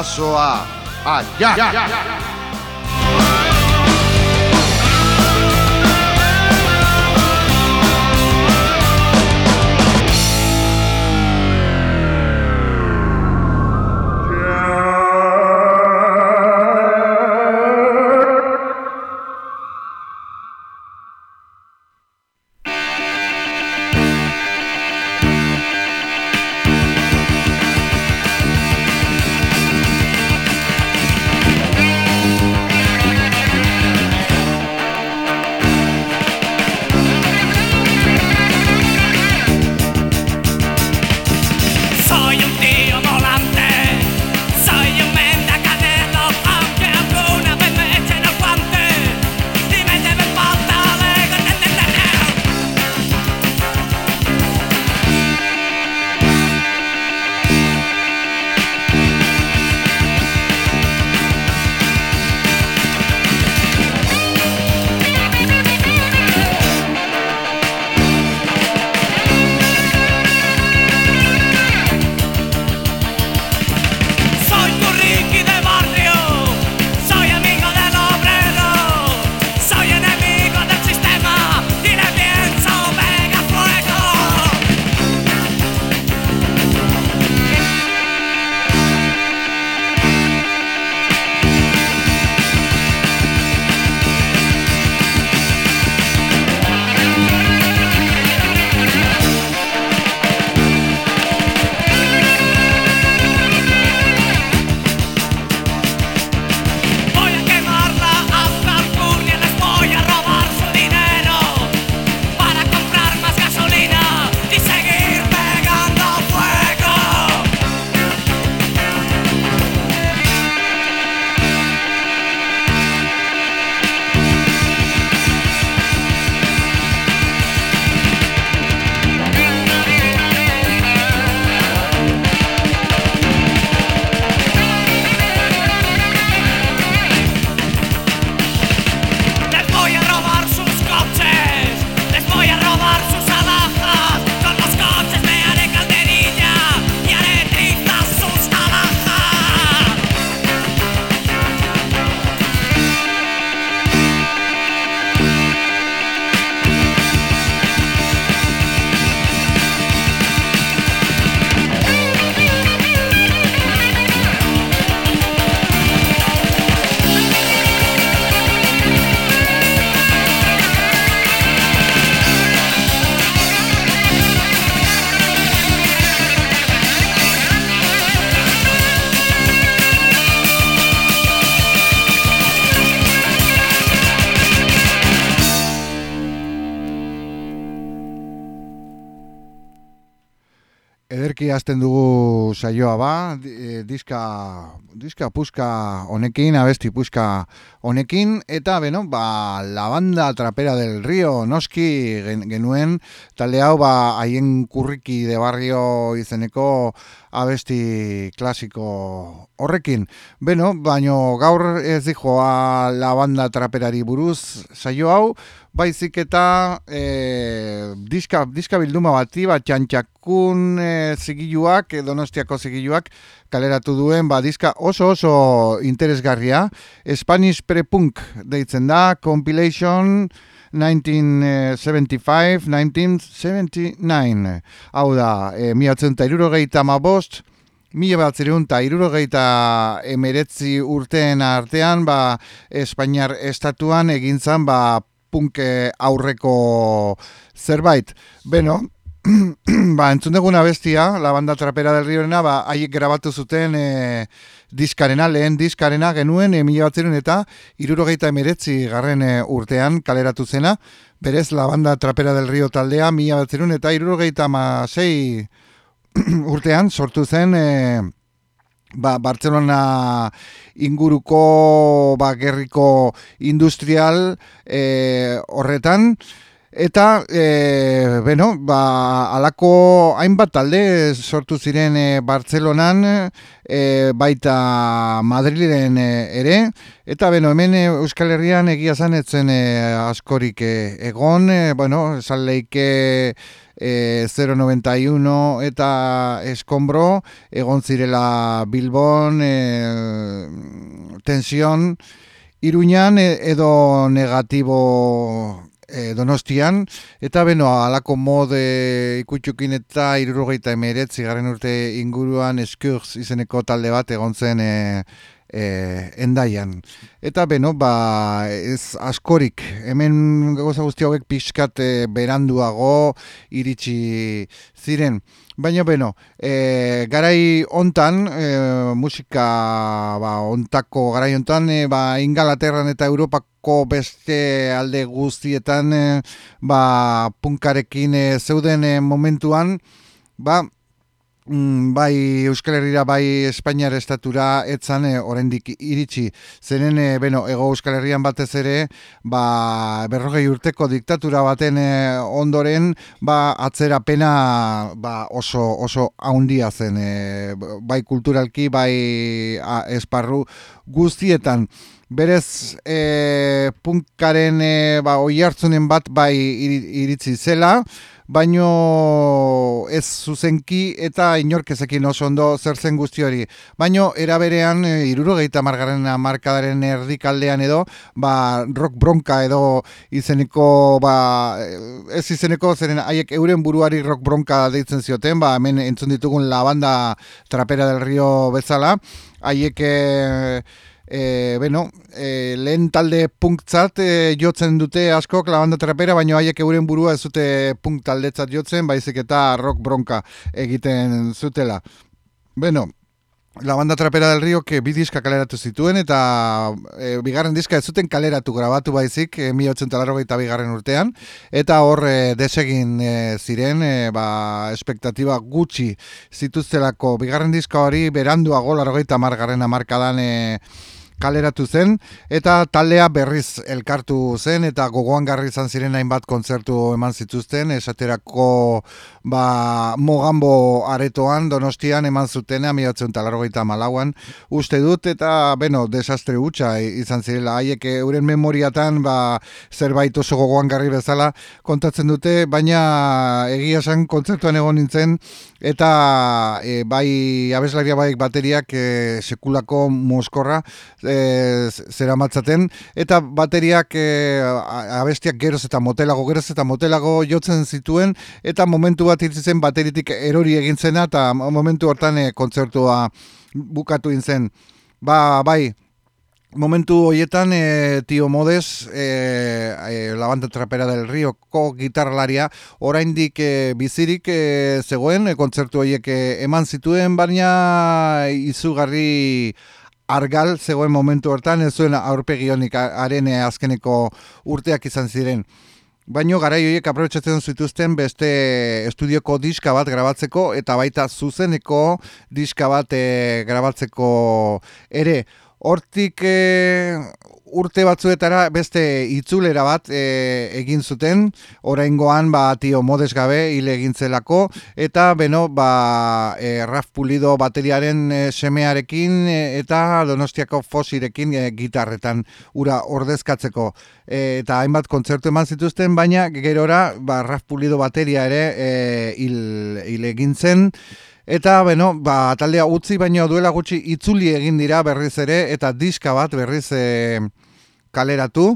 paso a allá. Hasten dugu saioa ba, e, diska, diska puska honekin, abesti puska honekin, eta beno, ba, la banda trapera del río noski genuen, talde hau ba, haien kurriki de barrio izeneko abesti klasiko horrekin. Beno, baino gaur ez dijoa la banda traperari buruz saio hau, baizik eta e, diska, diska bilduma bati, bat txantxakun e, zigiluak, e, donostiako zigiluak, kaleratu duen, ba, diska oso oso interesgarria, Spanish Pre-Punk deitzen da, compilation 1975-1979. Hau da, e, miatzen eta irurogeita ma bost, Mila bat eta irurogeita emeretzi urteen artean, ba, Espainiar estatuan egintzan, ba, punke aurreko zerbait. Beno, ba, entzun duguna bestia, la banda trapera del riorena, ba, haiek grabatu zuten e, diskarena, lehen diskarena genuen, mila batzerun eta irurogeita emeretzi garren e, urtean kaleratu zena, berez la banda trapera del rio taldea, mila batzerun eta irurogeita ma sei urtean sortu zen... E, ba, Bartzelona inguruko ba, gerriko industrial e, horretan Eta, e, beno, ba, alako hainbat talde sortu ziren e, Bartzelonan, e, baita Madrilen e, ere, eta, beno, hemen e, Euskal Herrian egia zanetzen e, askorik e, egon, e, bueno, salleike e, 091 eta eskombro, egon zirela Bilbon, e, tension, Iruñan edo negatibo e, donostian, eta beno, alako mode ikutxukin eta irurogeita emeretzi garen urte inguruan eskurz izeneko talde bat egon zen e, e, endaian. Eta beno, ba, ez askorik, hemen goza guzti hauek pixkat e, beranduago iritsi ziren. Baina, beno, e, garai hontan, e, musika ba, ontako garai hontan, e, ba, Ingalaterran eta Europako beste alde guztietan, e, ba, punkarekin e, zeuden e, momentuan, ba, Mm, bai Euskal Herriera bai Espainiar estatura etzan e, oraindik iritsi zenen e, beno, ego Euskal Herrian batez ere ba, berrogei urteko diktatura baten e, ondoren ba, atzera pena ba, oso, oso haundia zen e, bai kulturalki bai a, esparru guztietan Berez, e, punkaren e, ba, oi hartzunen bat bai iritsi zela, baino ez zuzenki eta inorkezekin oso ondo zer zen guzti hori. Baino eraberean e, irurogeita margarren markadaren erdikaldean edo, ba, rock bronka edo izeneko, ba, ez izeneko zeren haiek euren buruari rock bronka deitzen zioten, ba, hemen entzun ditugun la banda trapera del río bezala, haiek... E, e, bueno, e, lehen talde punktzat e, jotzen dute askok labanda trapera, baina haiek euren burua ez dute punk taldetzat jotzen, baizik eta rock bronka egiten zutela. Bueno, La banda trapera del río que bi diska kaleratu zituen eta e, bigarren diska ez zuten kaleratu grabatu baizik e, 1882 bigarren urtean eta hor e, desegin e, ziren e, ba, espektatiba gutxi zituztelako bigarren diska hori beranduago 80 margarren amarkadan e, kaleratu zen eta taldea berriz elkartu zen eta gogoan garri izan ziren hainbat kontzertu eman zituzten esaterako ba, mogambo aretoan donostian eman zuten amiatzen talarrogeita malauan. Uste dut eta beno desastre hutsa izan zirela. Haiek euren memoriatan ba, zerbait oso gogoan garri bezala kontatzen dute baina egia zen kontzertuan egon nintzen eta e, bai abeslaria baik bateriak e, sekulako moskorra zera matzaten, eta bateriak e, abestiak geroz eta motelago, geroz eta motelago jotzen zituen, eta momentu bat zen bateritik erori egin zena, eta momentu hortan e, kontzertua bukatu zen. Ba, bai, Momentu horietan, e, tio modez, e, e, la banda trapera del río ko gitarralaria, oraindik e, bizirik e, zegoen, e, kontzertu horiek eman zituen, baina izugarri argal zegoen momentu hortan ez zuen aurpegionik arene azkeneko urteak izan ziren. Baino garai horiek aprobetsatzen zituzten beste estudioko diska bat grabatzeko eta baita zuzeneko diska bat e, grabatzeko ere. Hortik e, urte batzuetara beste itzulera bat e, egin zuten, oraingoan ba tio modes gabe hile egin zelako. Eta beno ba e, Raf Pulido bateriaren e, semearekin e, eta Donostiako fosirekin e, gitarretan ura ordezkatzeko. E, eta hainbat kontzertu eman zituzten baina gerora ba Raf Pulido bateria ere e, hil, hil egin zen Eta, beno, ba, taldea utzi, baino duela gutxi itzuli egin dira berriz ere, eta diska bat berriz e, kaleratu.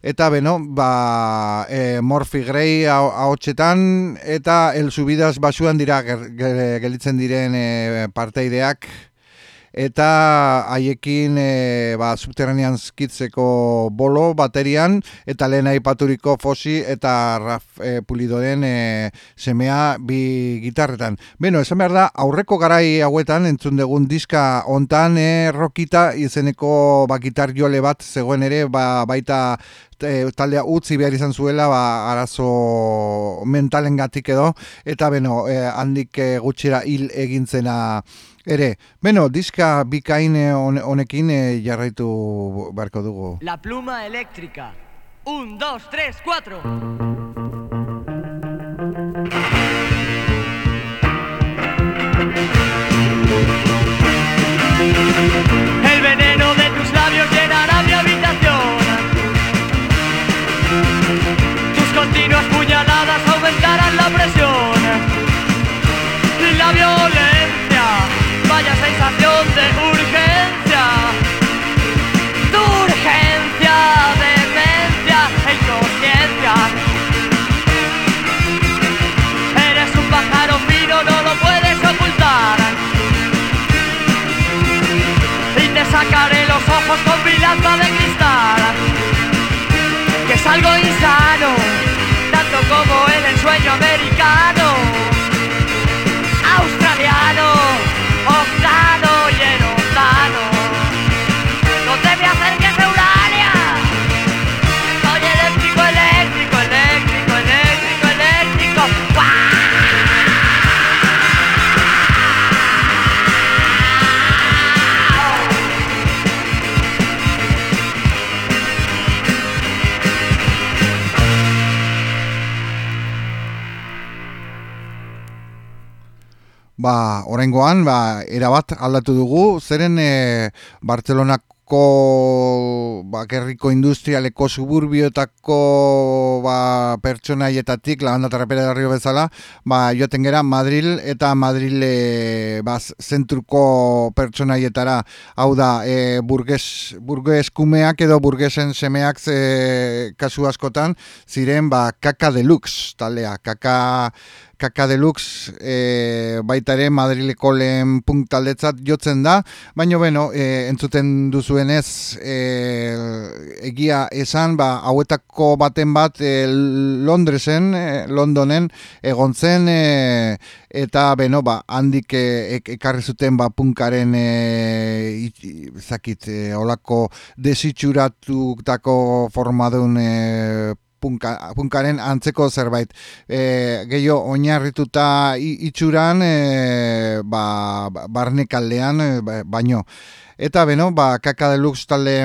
Eta, beno, ba, e, Morphy Grey haotxetan, eta El Subidas basuan dira gelitzen diren e, parteideak, eta haiekin e, ba, subterranean skitzeko bolo baterian eta lehen aipaturiko fosi eta raf e, pulidoren e, semea bi gitarretan. Beno, esan behar da, aurreko garai hauetan entzun dugun diska ontan e, rokita izeneko ba, gitar jole bat zegoen ere ba, baita e, taldea utzi behar izan zuela ba, arazo mentalen gatik edo eta beno, e, handik e, gutxira hil egintzena ere. Beno, diska bikaine eh, honekin one, eh, jarraitu barko dugu. La pluma eléctrica. 1 2 3 4. de cristal, que es algo insano, tanto como el ensueño americano. Ba, oraingoan ba, erabat aldatu dugu, zeren e, Bartzelonako bakerriko industrialeko suburbiotako ba, pertsonaietatik, tarrapera darrio bezala, ba, joaten gera Madril eta Madril e, ba, zentruko pertsonaietara, hau da, e, burges, burges kumeak edo burgesen semeak e, kasu askotan, ziren ba, kaka deluxe, talea, kaka Kaka Deluxe e, baita ere Madrileko lehen punktaldetzat jotzen da, baina beno, e, entzuten duzuenez e, egia esan, ba, hauetako baten bat e, Londresen, e, Londonen egon zen, e, eta beno, ba, handik e, ekarri zuten ba, punkaren e, zakit, e, olako desitxuratutako formadun e, punka, punkaren antzeko zerbait. E, Gehiago oinarrituta itxuran, e, ba, barnekaldean, e, ba, baino. Eta beno, ba, kaka deluxe talde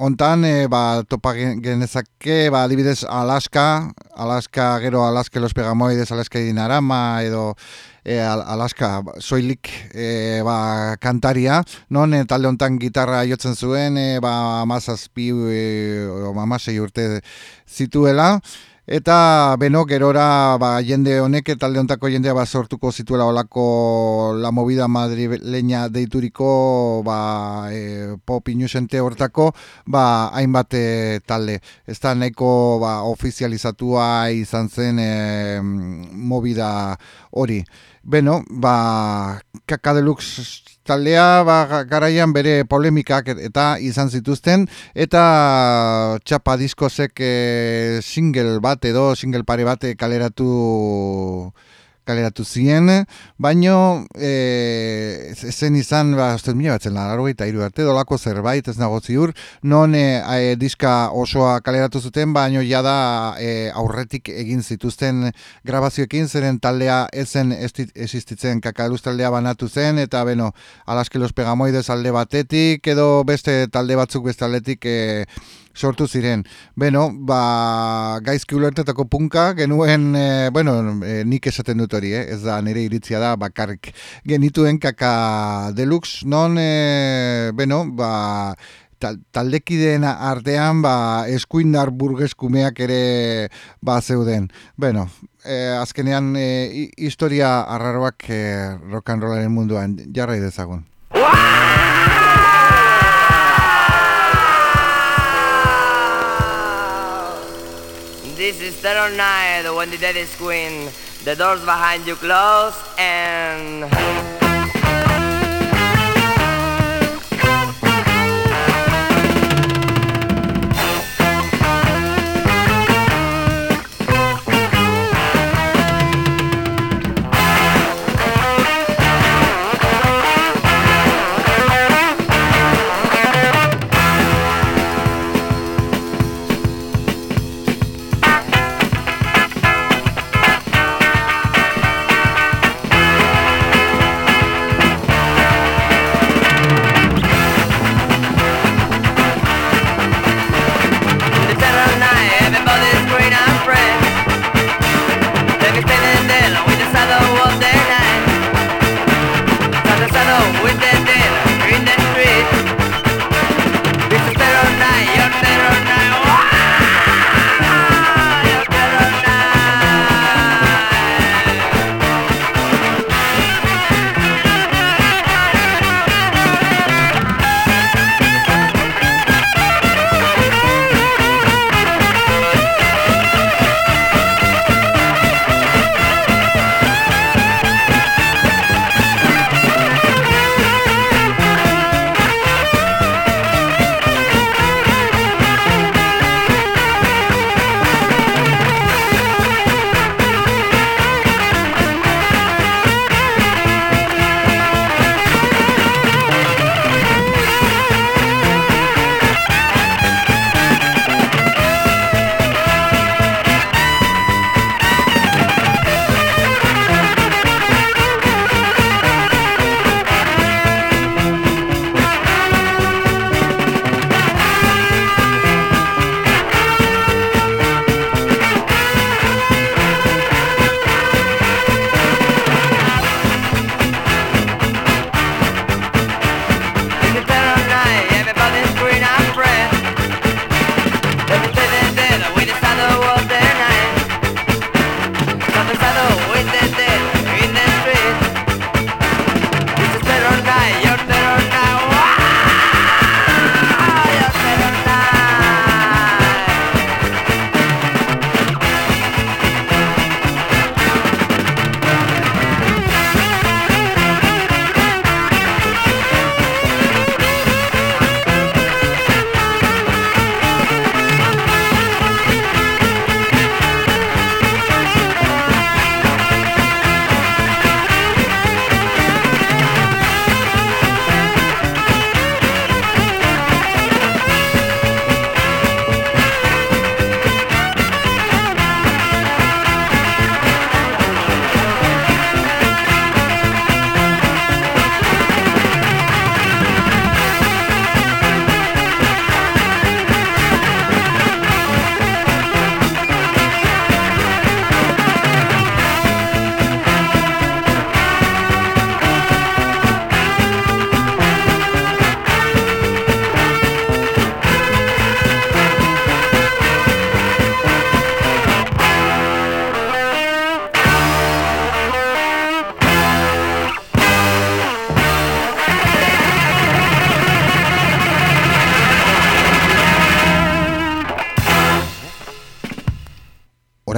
ontan, e, ba, topa genezake, ba, adibidez Alaska, Alaska, gero Alaska los pegamoides, Alaska dinarama, edo e, Alaska soilik e, ba, kantaria, non e, talde hontan gitarra jotzen zuen, e, ba, amazazpi, e, amasei urte zituela, Eta beno gerora ba, jende honek talde hontako jendea ba, sortuko zituela olako La Movida Madrileña deituriko ba, e, pop inusente hortako ba, hainbat e, talde. Ez da nahiko ba, ofizializatua izan zen e, movida hori. Beno, ba, kaka deluxe taldea ba, garaian bere polemikak eta izan zituzten eta txapa diskozek e, single bat edo single pare bat kaleratu kaleratu zien, baino e, zen izan, ba, ozten mila batzen laro eta iru arte, dolako zerbait ez nago ziur, non e, diska osoa kaleratu zuten, baino jada e, aurretik egin zituzten grabazioekin, zeren taldea ezen existitzen. Kakaluz taldea banatu zen, eta beno, alaskelos pegamoidez alde batetik, edo beste talde batzuk beste aldetik e, sortu ziren. Beno, ba, gaizki ulertetako punka, genuen, e, bueno, e, nik esaten dut hori, eh? ez da nire iritzia da, bakarrik genituen kaka deluxe, non, e, beno, ba, taldekideen artean ba, eskuindar burgeskumeak ere ba, zeuden. Bueno, e, azkenean e, historia arraroak e, rock and rollaren munduan jarrai dezagun. This is Terror Night when the dead is queen. The doors behind you close and...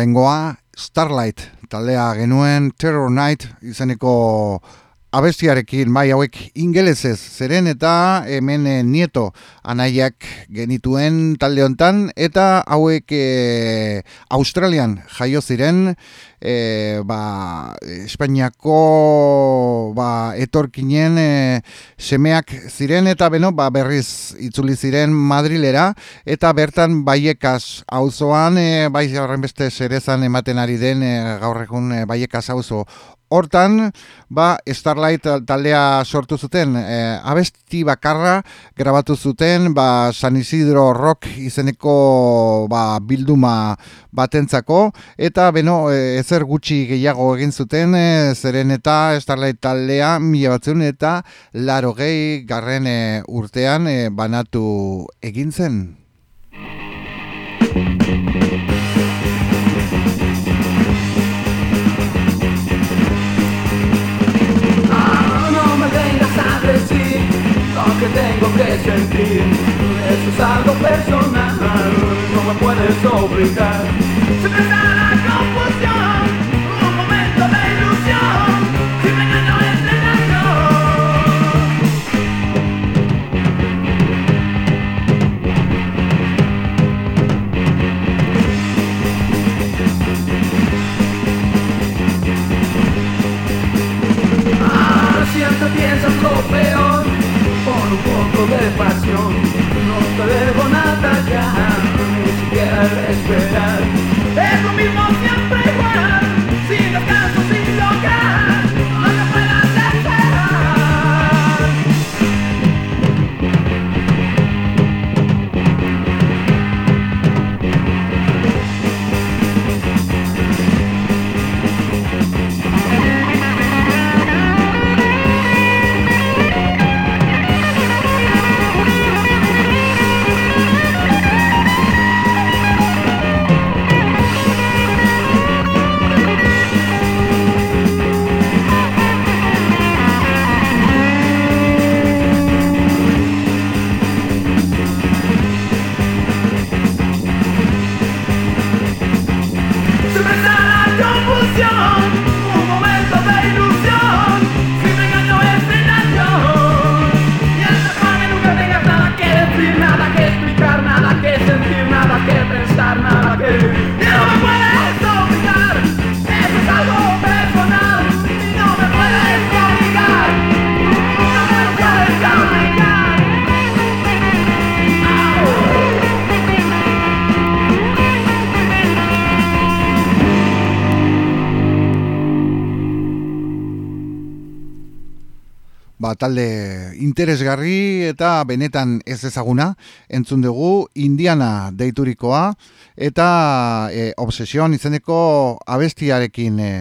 Orengoa Starlight taldea genuen Terror Night izeneko abestiarekin bai hauek ingelesez zeren eta hemen e, nieto anaiak genituen talde hontan eta hauek e, Australian jaio ziren e, ba, Espainiako ba, etorkinen e, semeak ziren eta beno ba, berriz itzuli ziren Madrilera. Eta bertan baiekaz auzoan e, bai beste zerezan ematen ari den e, gaur egun e, baiekaz auzo. Hortan, ba, Starlight taldea sortu zuten, e, abesti bakarra grabatu zuten, ba, San Isidro Rock izeneko ba, bilduma batentzako, eta beno, e, ezer gutxi gehiago egin zuten, e, zeren eta Starlight taldea mila batzun eta laro gehi garren e, urtean e, banatu egin zen. Talde interesgarri eta benetan ez ezaguna entzun dugu Indiana deiturikoa eta e, obsesion izeneko abestiarekin e,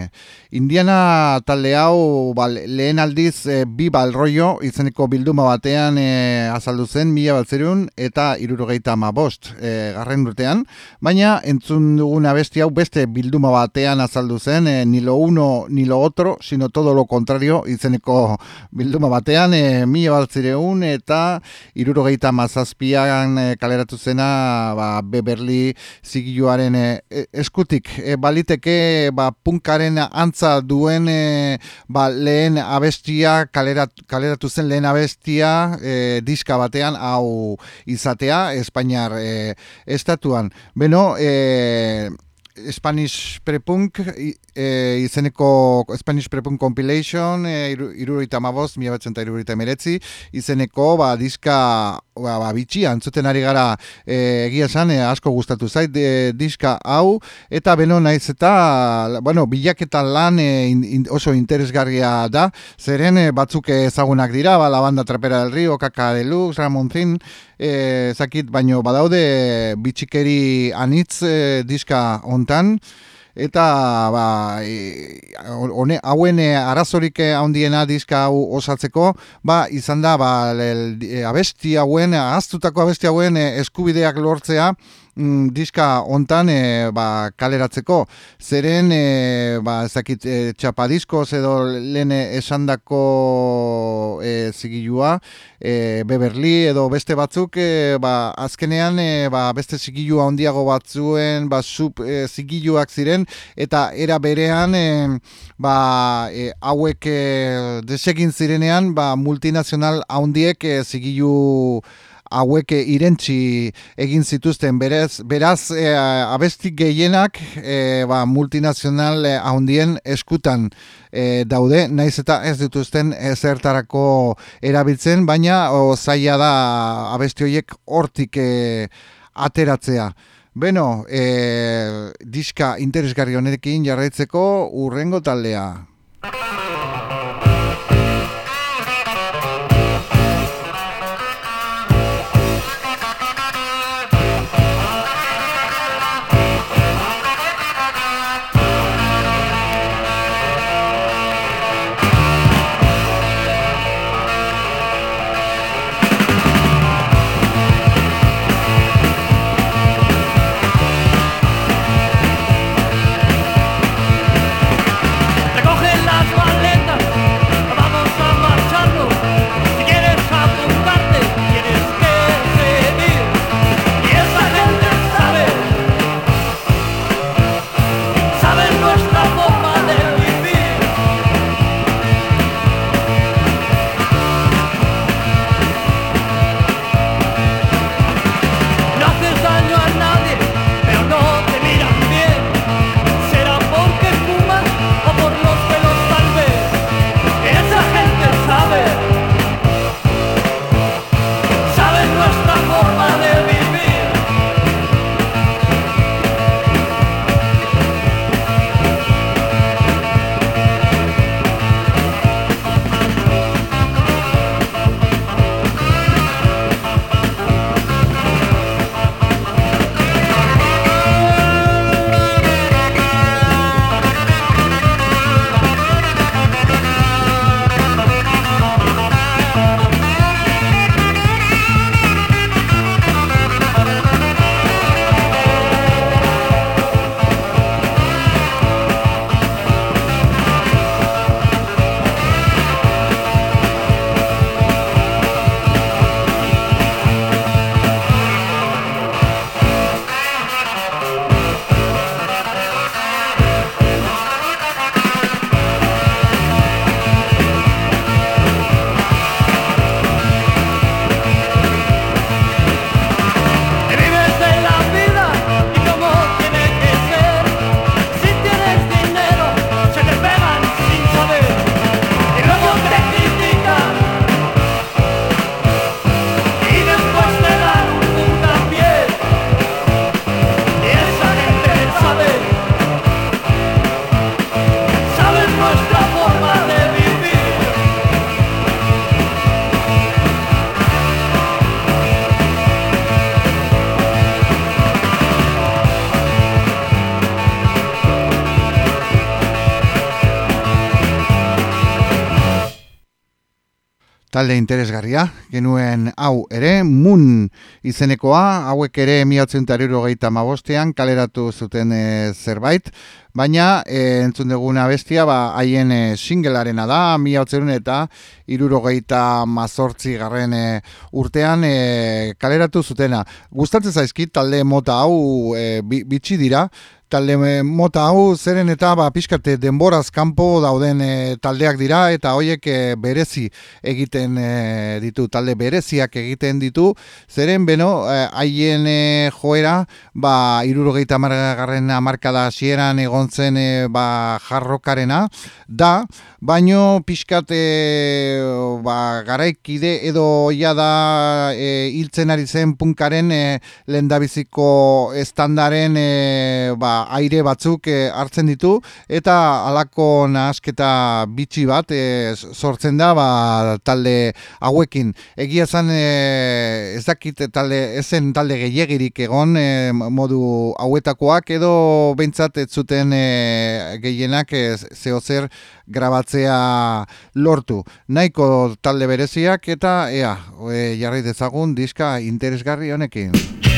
Indiana talde hau ba, lehen aldiz e, bi balroio izeneko bilduma batean e, azaldu zen mila batzerun eta irurogeita ma bost e, garren urtean. Baina entzun dugun abesti hau beste bilduma batean azaldu zen e, ni lo uno ni lo otro sino todo lo contrario izeneko bilduma batean e, mila batzireun eta irurogeita mazazpian e, kaleratu zena ba, Beverly zigiluaren e, e, eskutik. E, baliteke ba, punkaren antza duen e, ba, lehen abestia kalerat, kaleratu zen lehen abestia e, diska batean hau izatea Espainiar e, estatuan. Beno e, Spanish Prepunk e, izeneko Spanish Prepunk Compilation e, iru, irurogeita mabost, mila batzen eta irurogeita emeretzi, izeneko ba, diska ba, ba, bitxia, antzuten ari gara e, egia esan, e, asko gustatu zait e, diska hau, eta beno naiz eta bueno, bilaketa lan e, in, oso interesgarria da, zeren e, batzuk ezagunak dira, ba, la banda trapera del río, kaka deluxe, ramonzin, e, zakit, baino badaude bitxikeri anitz e, diska hontan, eta ba, e, hone, hauen e, arazorik e, handiena diska hau osatzeko, ba, izan da, ba, abesti hauen, ahaztutako abesti hauen e, eskubideak lortzea, mm, diska hontan e, ba, kaleratzeko. Zeren, e, ba, ezakit, e, txapadiskoz edo lehen esandako e, zigilua, e, Beverly edo beste batzuk, e, ba, azkenean e, ba, beste zigilua handiago batzuen, ba, sub e, zigiluak ziren, eta era berean, e, ba, e, hauek e, desegin zirenean, ba, multinazional handiek e, zigilu hauek irentzi egin zituzten beraz, beraz e, abestik gehienak e, ba, multinazional handien eskutan e, daude, naiz eta ez dituzten ezertarako erabiltzen, baina o, zaila da abesti horiek hortik e, ateratzea. Beno, e, diska interesgarri honekin jarraitzeko urrengo taldea. Talde interesgarria, genuen hau ere, mun izenekoa, hauek ere miatzen tariro gehieta mabostean, kaleratu zuten e, zerbait, baina e, entzun duguna bestia, ba, haien e, singelarena da, miatzen eta irurogeita mazortzi garren e, urtean e, kaleratu zutena. Gustatzen zaizkit talde mota hau e, bitxi dira, talde eh, mota hau zeren eta ba, pixkate denboraz kanpo dauden eh, taldeak dira eta hoiek e, berezi egiten ditu, talde bereziak egiten ditu, zeren beno haien joera ba, irurogeita margarren amarkada sieran egon zen ba, jarrokarena da, baino pixkat e, ba, garaikide edo ja da e, hiltzen ari zen punkaren e, lendabiziko estandaren e, ba, aire batzuk e, hartzen ditu eta alako nahasketa bitxi bat e, sortzen da ba, talde hauekin egia zen e, ez dakit talde ezen talde gehiagirik egon e, modu hauetakoak edo behintzat ez zuten e, gehienak e, zehozer grabatzea lortu. Nahiko talde bereziak eta ea, e, jarri dezagun diska interesgarri honekin.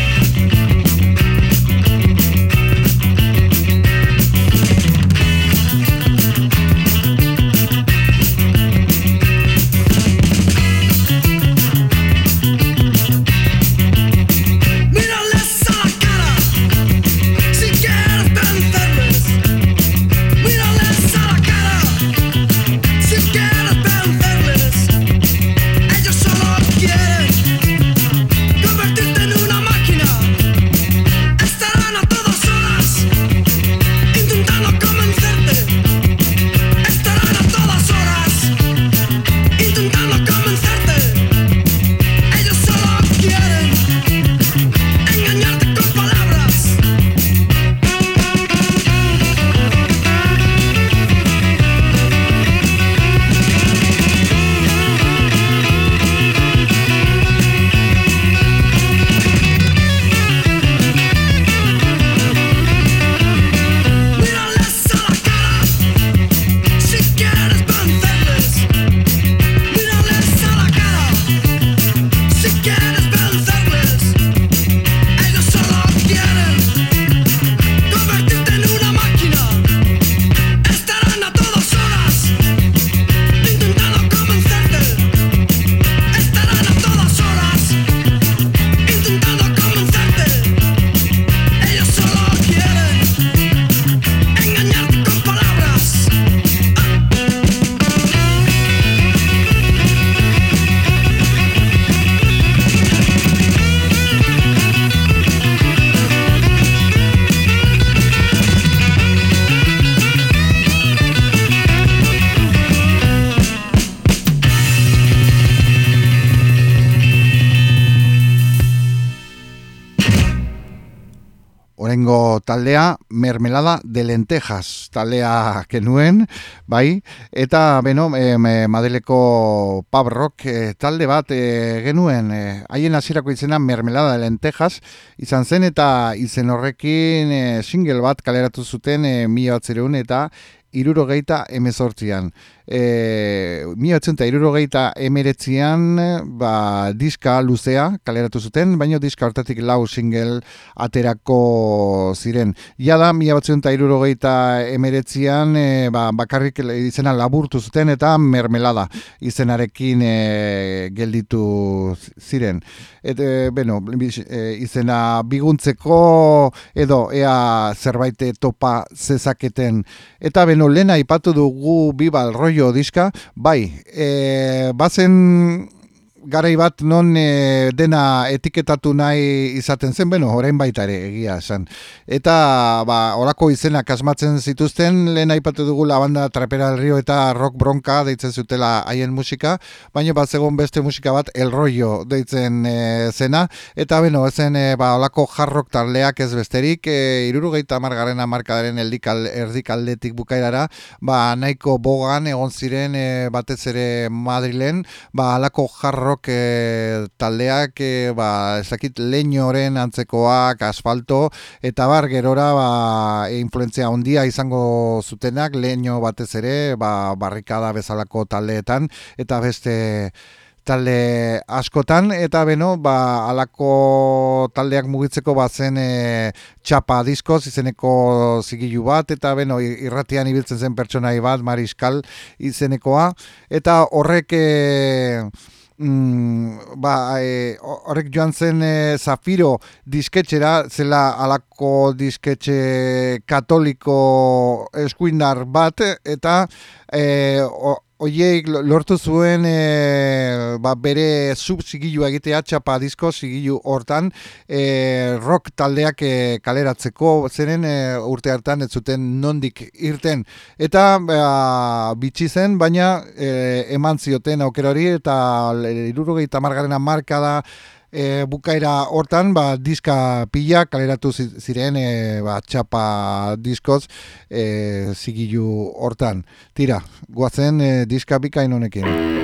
Taldea mermelada de lentejas taldea kenuen, bai, eta beno, e, Madeleko pub rock e, talde bat e, genuen, haien hasierako izena mermelada de lentejas, izan zen eta izen horrekin e, single bat kaleratu zuten e, mila batzereun eta irurogeita emezortzian e, mila eta irurogeita emeretzian ba, diska luzea kaleratu zuten, baina diska hortatik lau single aterako ziren. Ja da, mila eta irurogeita emeretzian e, ba, bakarrik izena laburtu zuten eta mermelada izenarekin e, gelditu ziren. Et, e, bueno, e, izena biguntzeko edo ea zerbait topa zezaketen. Eta beno, lena ipatu dugu bibal rollo diska, bai, e, bazen garai bat non e, dena etiketatu nahi izaten zen, beno, orain baita ere egia esan. Eta, ba, orako izenak asmatzen zituzten, lehen aipatu dugu la banda Trapera del Rio eta Rock Bronca deitzen zutela haien musika, baina bat zegoen beste musika bat El Rollo deitzen e, zena, eta beno, ezen e, ba, olako jarrok tarleak ez besterik, e, irurugeita margarren amarkadaren erdikal, erdikaldetik bukairara, ba, nahiko bogan egon ziren e, batez ere Madrilen, ba, alako jarrok rock e, taldeak e, ba, ezakit leñoren antzekoak, asfalto, eta bar gerora ba, influentzia handia izango zutenak, leño batez ere, ba, barrikada bezalako taldeetan, eta beste talde askotan eta beno ba alako taldeak mugitzeko bazen e, txapa diskoz izeneko zigilu bat eta beno irratian ibiltzen zen pertsonai bat Mariskal izenekoa eta horrek e, mm, ba, e, horrek joan zen e, Zafiro disketxera, zela alako disketxe katoliko eskuindar bat, eta e, Oiek lortu zuen e, ba, bere sub zigilu egitea txapa disko zigilu hortan e, rock taldeak e, kaleratzeko zenen e, urte hartan ez zuten nondik irten. Eta ba, bitxi zen baina e, eman zioten aukerari eta irurogeita margarena marka da e, bukaera hortan ba, diska pila kaleratu ziren e, ba, txapa diskoz e, zigilu hortan. Tira, guazen e, diska bikain honekin.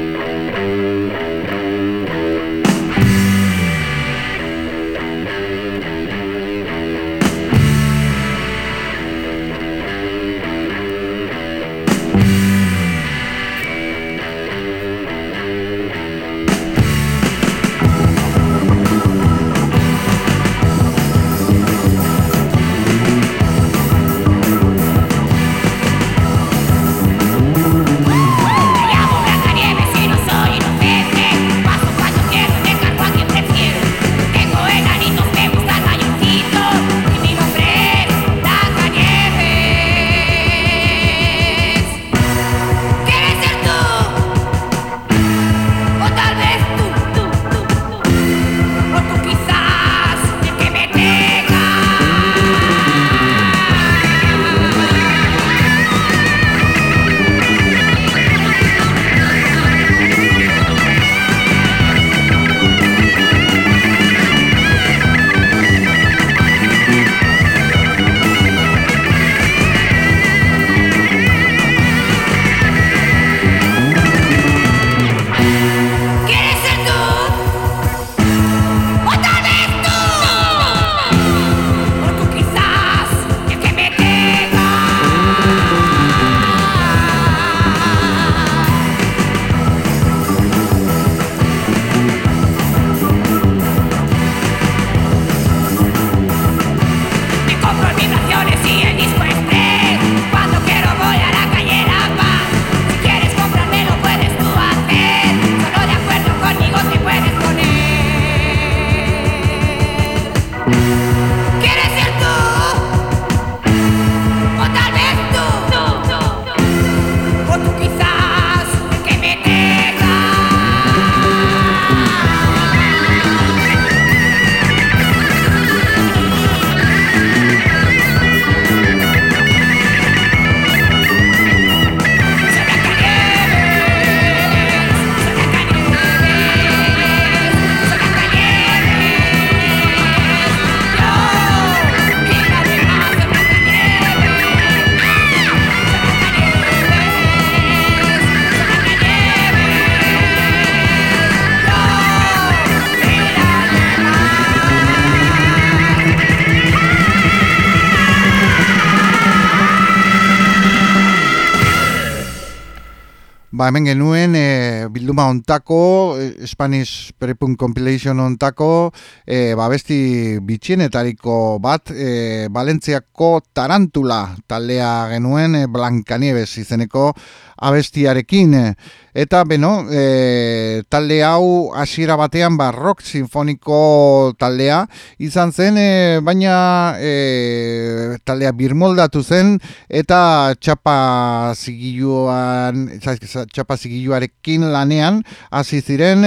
Hemen genuen e, bilduma ontako, e, Spanish Prepun Compilation ontako, e, ba, bitxienetariko bat, e, Valentziako Tarantula taldea genuen, e, Blancanieves izeneko abestiarekin. Eta, beno, e, talde hau hasiera batean ba, sinfoniko taldea izan zen, e, baina e, taldea birmoldatu zen eta txapa zigiluan, txapa zigiluarekin lanean hasi ziren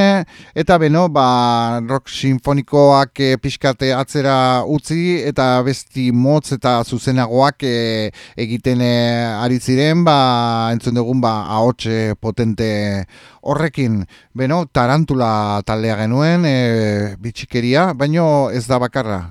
eta beno, ba, rock sinfonikoak e, pixkate atzera utzi eta besti motz eta zuzenagoak e, egiten e, ari ziren, ba, entzun dugun ba, ahotxe potente horrekin, beno, tarantula taldea genuen, e, bitxikeria, baino ez da bakarra.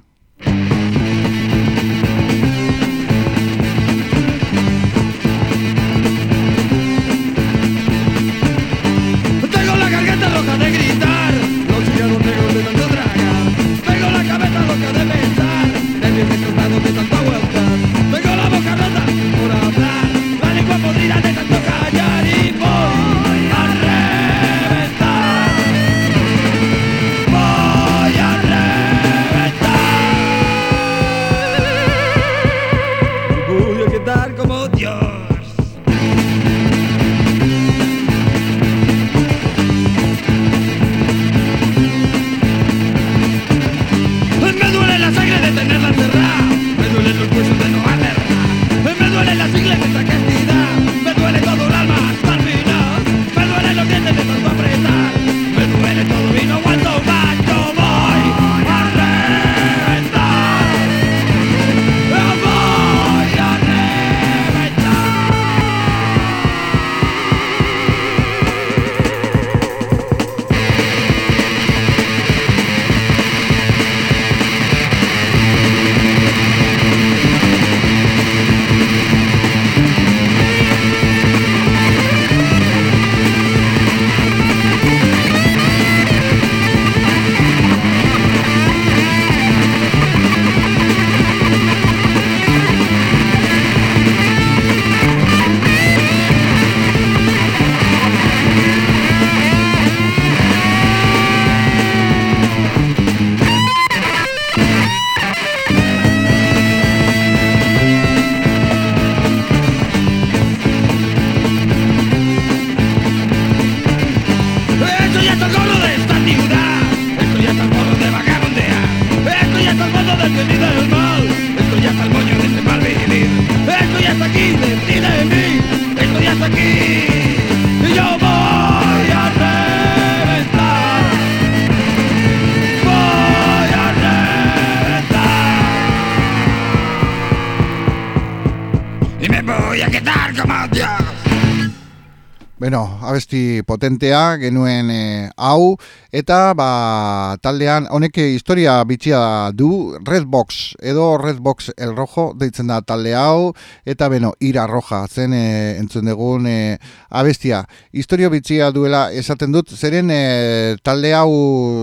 Bueno, abesti potentea genuen e, hau eta ba, taldean honek historia bitxia du Redbox edo Redbox El Rojo deitzen da talde hau eta beno Ira Roja zen e, entzun dugun e, abestia. Historia bitxia duela esaten dut zeren e, talde hau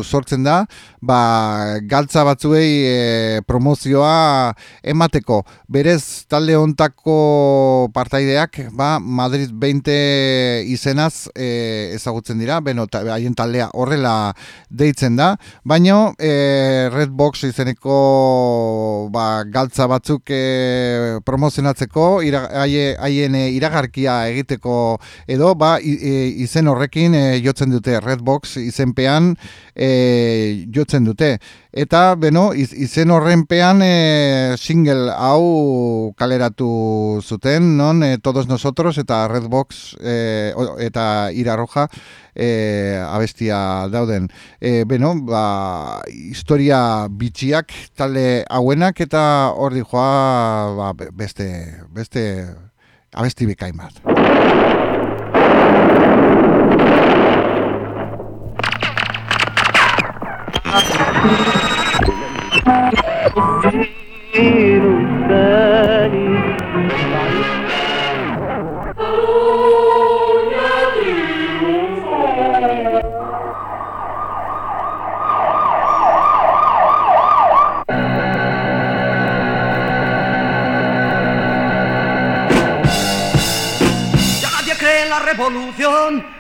sortzen da ba, galtza batzuei e, promozioa emateko. Berez talde hontako partaideak ba, Madrid 20 izenaz e, ezagutzen dira, beno, haien taldea horrela deitzen da, baino e, Redbox izeneko ba, galtza batzuk e, promozionatzeko, ira, haie, haien e, iragarkia egiteko edo, ba, e, izen horrekin e, jotzen dute Redbox izenpean e, jotzen dute. Eta, beno, iz, izen horrenpean e, single hau kaleratu zuten, non, e, todos nosotros eta Redbox e, o- Ira Roja e, abestia dauden. E, beno, ba, historia bitxiak talde hauenak eta hor joa ba, be- beste, beste abesti bikain bat.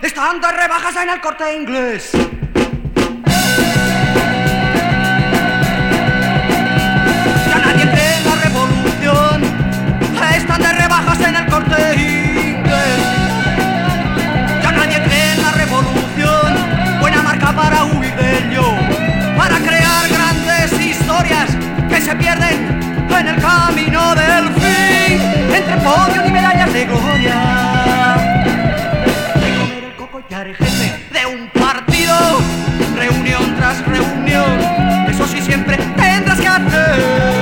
Están de rebajas en el corte inglés. Ya nadie cree la revolución, están de rebajas en el corte inglés. Ya nadie cree la revolución, buena marca para huir ello, para crear grandes historias que se pierden en el camino del fin, entre podios y medallas de gloria. Reunión eso sí siempre tendrás que hacer.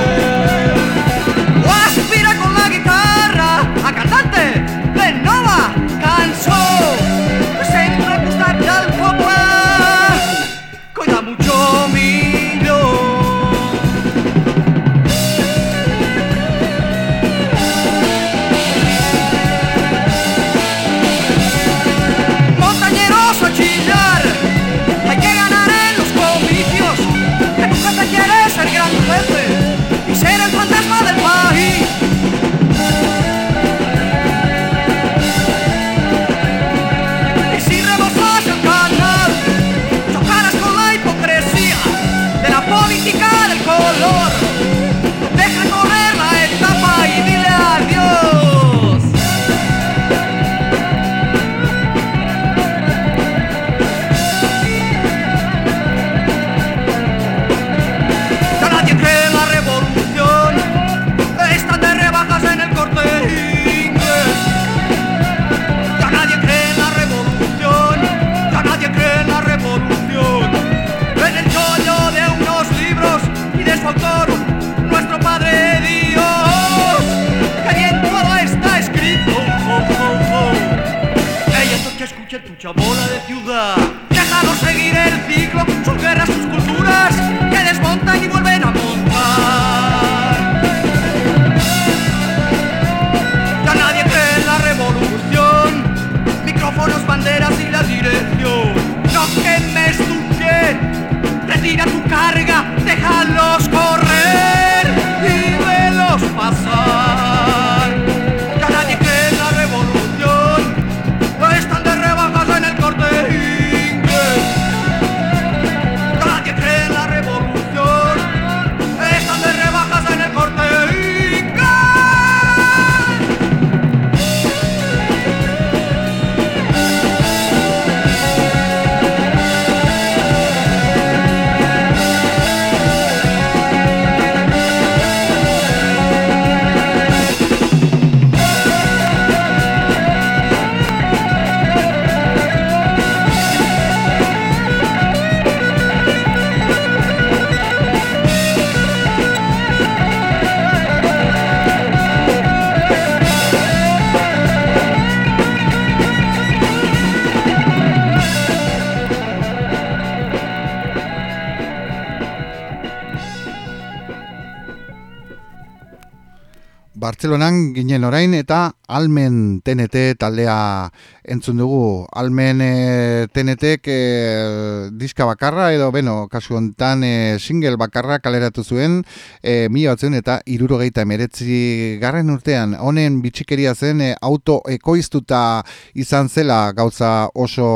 Bartzelonan ginen orain eta Almen TNT taldea entzun dugu. Almen e, TNTek e, diska bakarra edo, beno, kasu hontan e, single bakarra kaleratu zuen e, mila batzuen eta irurogeita emeretzi garren urtean. Honen bitxikeria zen e, auto ekoiztuta izan zela gauza oso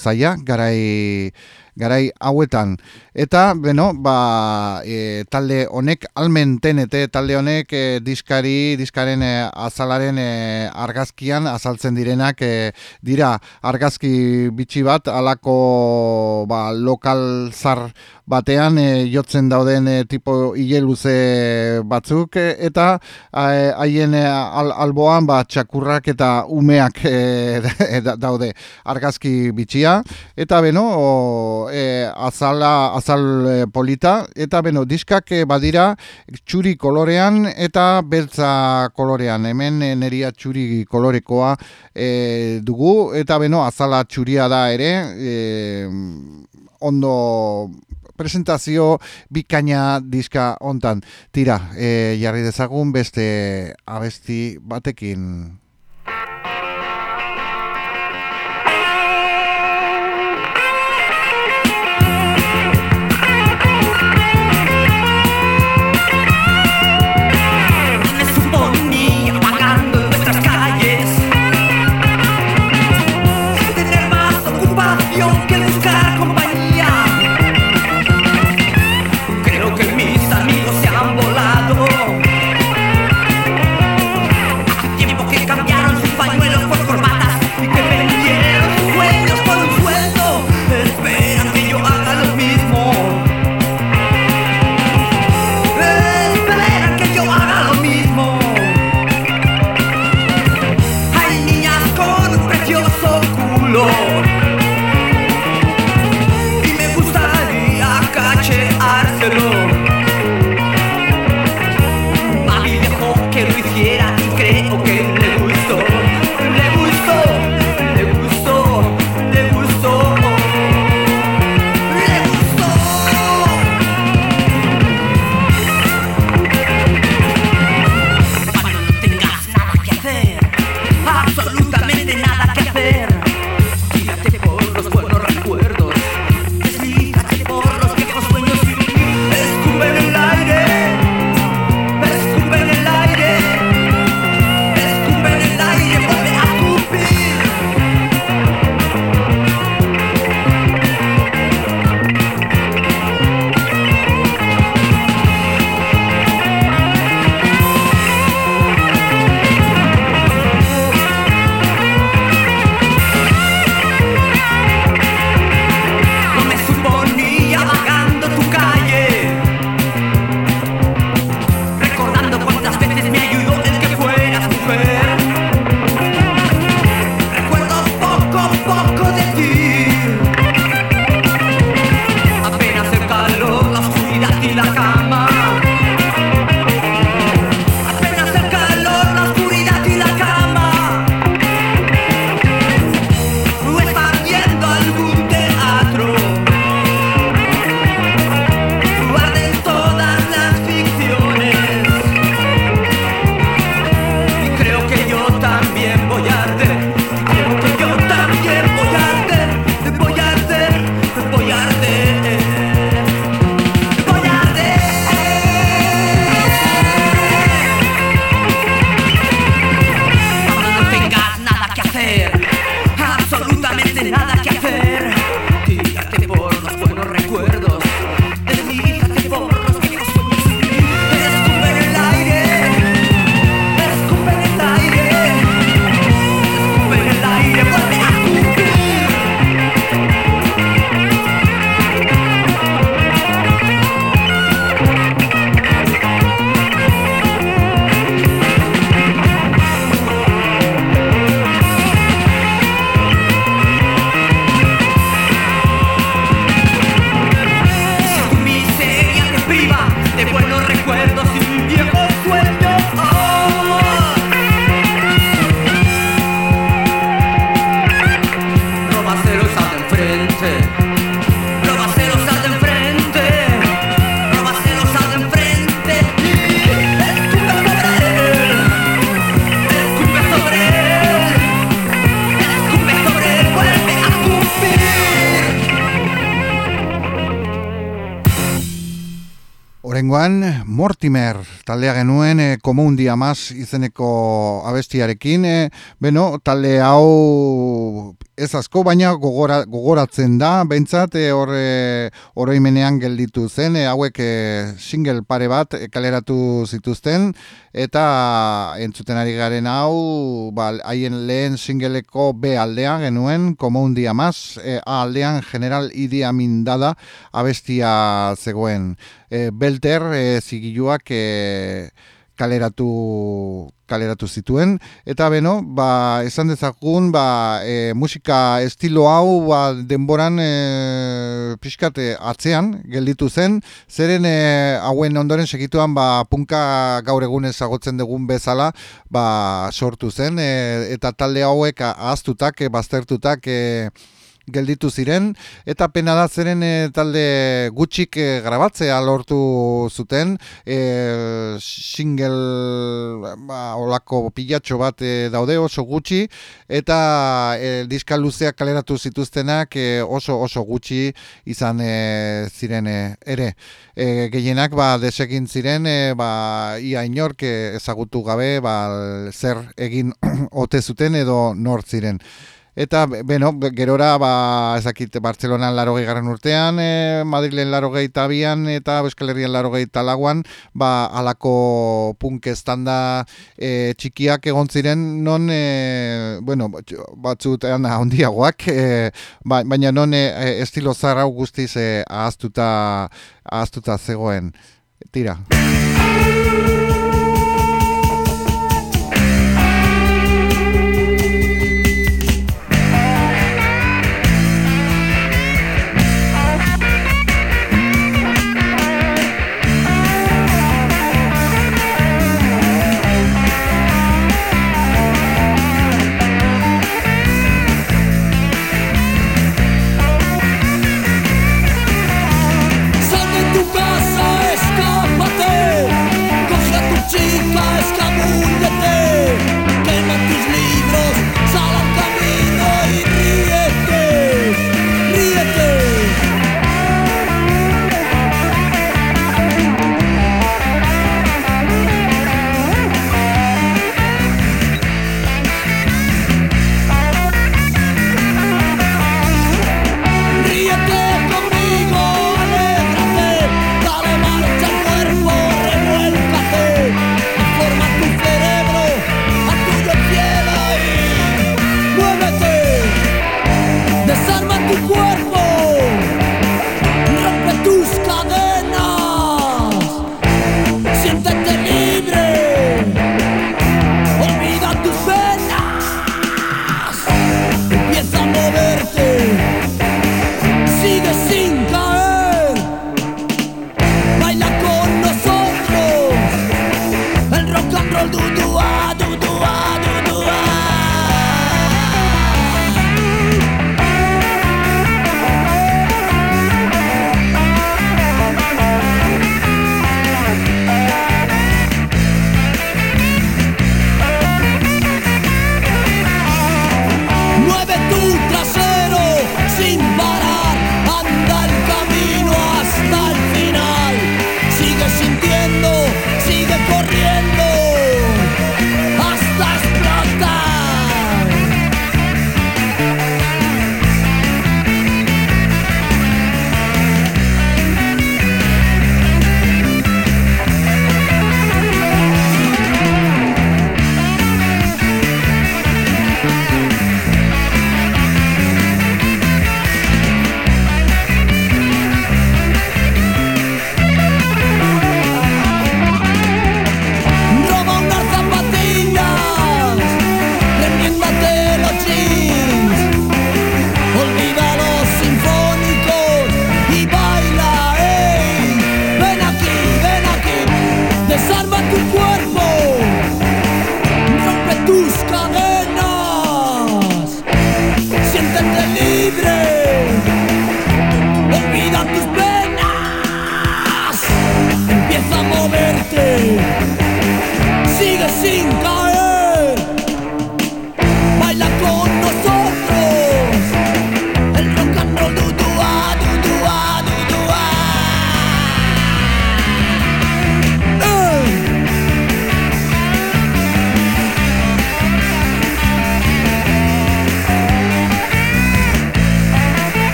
zaila, garai garai hauetan. Eta, beno, ba, e, talde honek, almen TNT talde honek e, diskari, diskaren e, azalaren e, argazkian azaltzen direnak e, dira argazki bitxi bat, alako ba, lokal zar batean e, jotzen dauden e, tipo hile luze batzuk e, eta e, haien e, al, alboan ba, txakurrak eta umeak e, da- daude argazki bitxia. Eta beno o, e, azala, azal e, polita eta beno diskak e, badira txuri kolorean eta beltza kolorean hemen e, neria txuri kolorekoa e, dugu eta beno azala txuria da ere e, ondo presentazio bikaina diska hontan. Tira, e, jarri dezagun beste abesti batekin. Como un dia más izeneko abestiarekin, e, beno, talde hau ez asko, baina gogora, gogoratzen da, bentsat, e, horre oroimenean gelditu zen, e, hauek e, single pare bat e, kaleratu zituzten, eta entzuten ari garen hau, ba, haien lehen singeleko B aldean genuen, como un dia más, e, A aldean general idia mindada abestia zegoen. E, Belter e, zigiluak e, kaleratu kaleratu zituen. Eta beno ba esan dezagun ba e, musika estilo hau ba denboran e, pixkat e, atzean gelditu zen. Zeren e, hauen ondoren segituan ba punka gaur egun ezagotzen dugun bezala ba sortu zen e, eta talde hauek ahaztutak e, baztertutak e, gelditu ziren eta pena da zeren e, talde gutxik e, grabatzea lortu zuten e, single ba, olako pilatxo bat e, daude oso gutxi eta e, diska luzeak kaleratu zituztenak e, oso oso gutxi izan e, ziren ere. E, gehienak ba, desekin ziren e, ba, ia inork ezagutu gabe ba, zer egin ote zuten edo nort ziren Eta, beno, gerora, ba, ezakit, Bartzelonan laro garren urtean, e, Madrilen laro tabian, eta Euskal Herrian laro talaguan, ba, alako punk estanda e, txikiak egon ziren, non, e, bueno, batzutean handiagoak, e, ba, baina non e, estilo zarra guztiz e, ahaztuta, ahaztuta zegoen. Tira.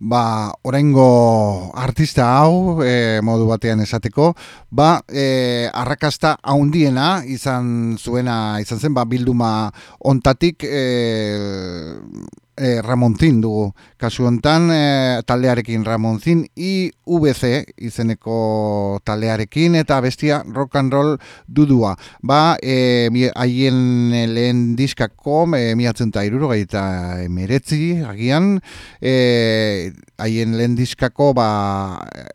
Ba, oraingo artista hau, e, modu batean esateko, ba, e, arrakasta haundiena izan zuena, izan zen, ba, bilduma ontatik, e, e, Ramonzin dugu. Kasu hontan e, taldearekin Ramonzin IVC izeneko taldearekin eta bestia rock and roll dudua. Ba, e, mi- haien lehen diskako, e, miatzen eta iruro eta emeretzi, agian, e, haien lehen diskako, ba, e,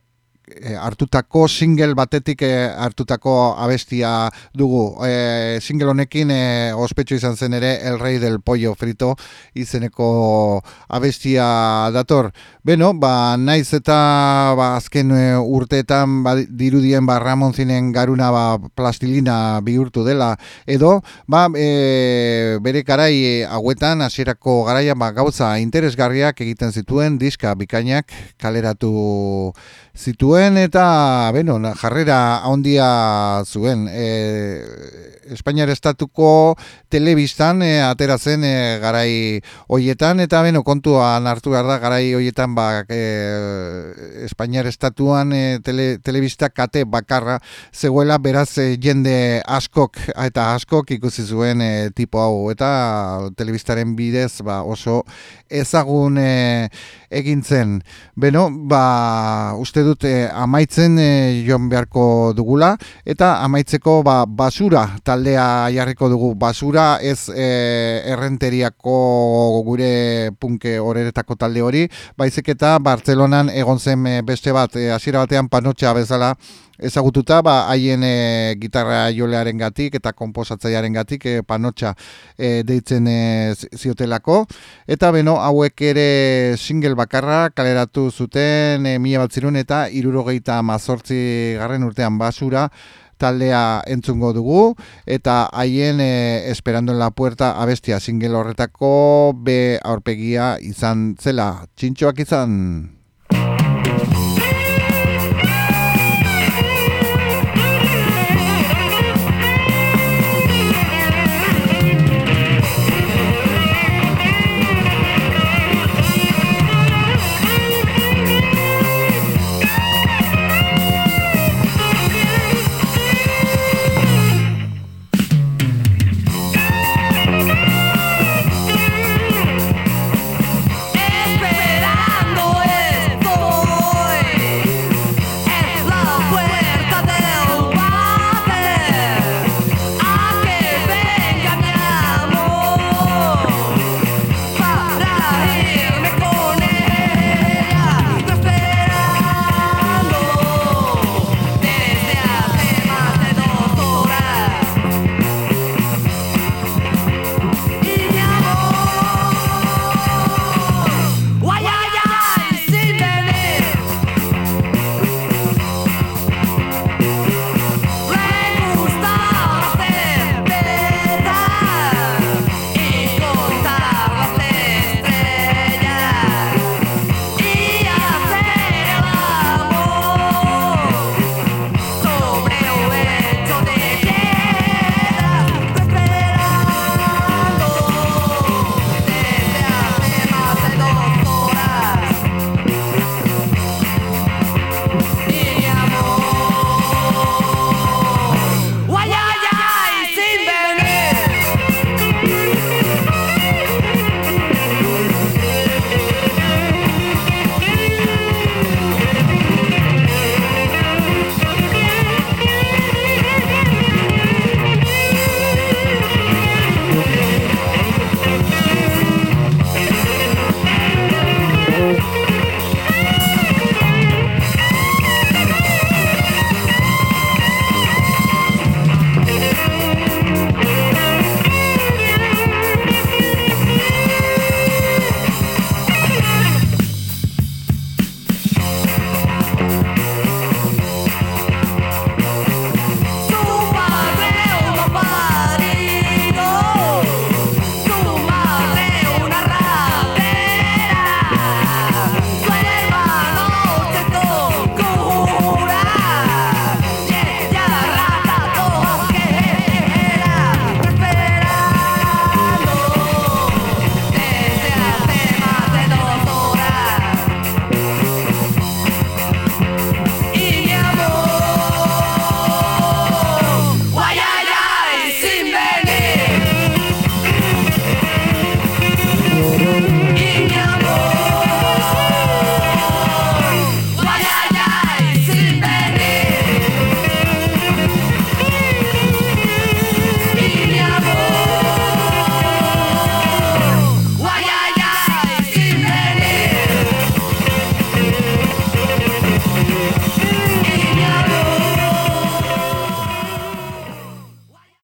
hartutako single batetik e, hartutako abestia dugu. E, single honekin e, ospetsu izan zen ere El Rey del Pollo Frito izeneko abestia dator. Beno, ba, naiz eta ba, azken urteetan ba, dirudien ba, Ramon zinen garuna ba, plastilina bihurtu dela edo ba, e, bere garai e, hauetan hasierako garaian ba, gauza interesgarriak egiten zituen diska bikainak kaleratu zituen eta beno, jarrera handia zuen. E, Espainiar estatuko telebistan e, atera zen e, garai hoietan eta beno kontuan hartu behar da garai hoietan ba, e, Espainiar estatuan e, tele, telebista kate bakarra zegoela beraz e, jende askok eta askok ikusi zuen e, tipo hau eta telebistaren bidez ba, oso ezagun e, egin zen. Beno, ba, uste dut e, amaitzen e, joan beharko dugula eta amaitzeko ba, basura taldea jarriko dugu. Basura ez e, errenteriako gure punke horeretako talde hori, baizik eta Bartzelonan egon zen e, beste bat, e, hasiera batean panotxa bezala ezagututa ba haien e, gitarra jolearen gatik eta komposatzailearen gatik e, panotxa e, deitzen e, zi- ziotelako. Eta beno hauek ere single bakarra kaleratu zuten e, mila bat zirun eta irurogeita mazortzi garren urtean basura taldea entzungo dugu. Eta haien e, Esperando en la Puerta abestia single horretako be aurpegia izan zela. Txintxoak izan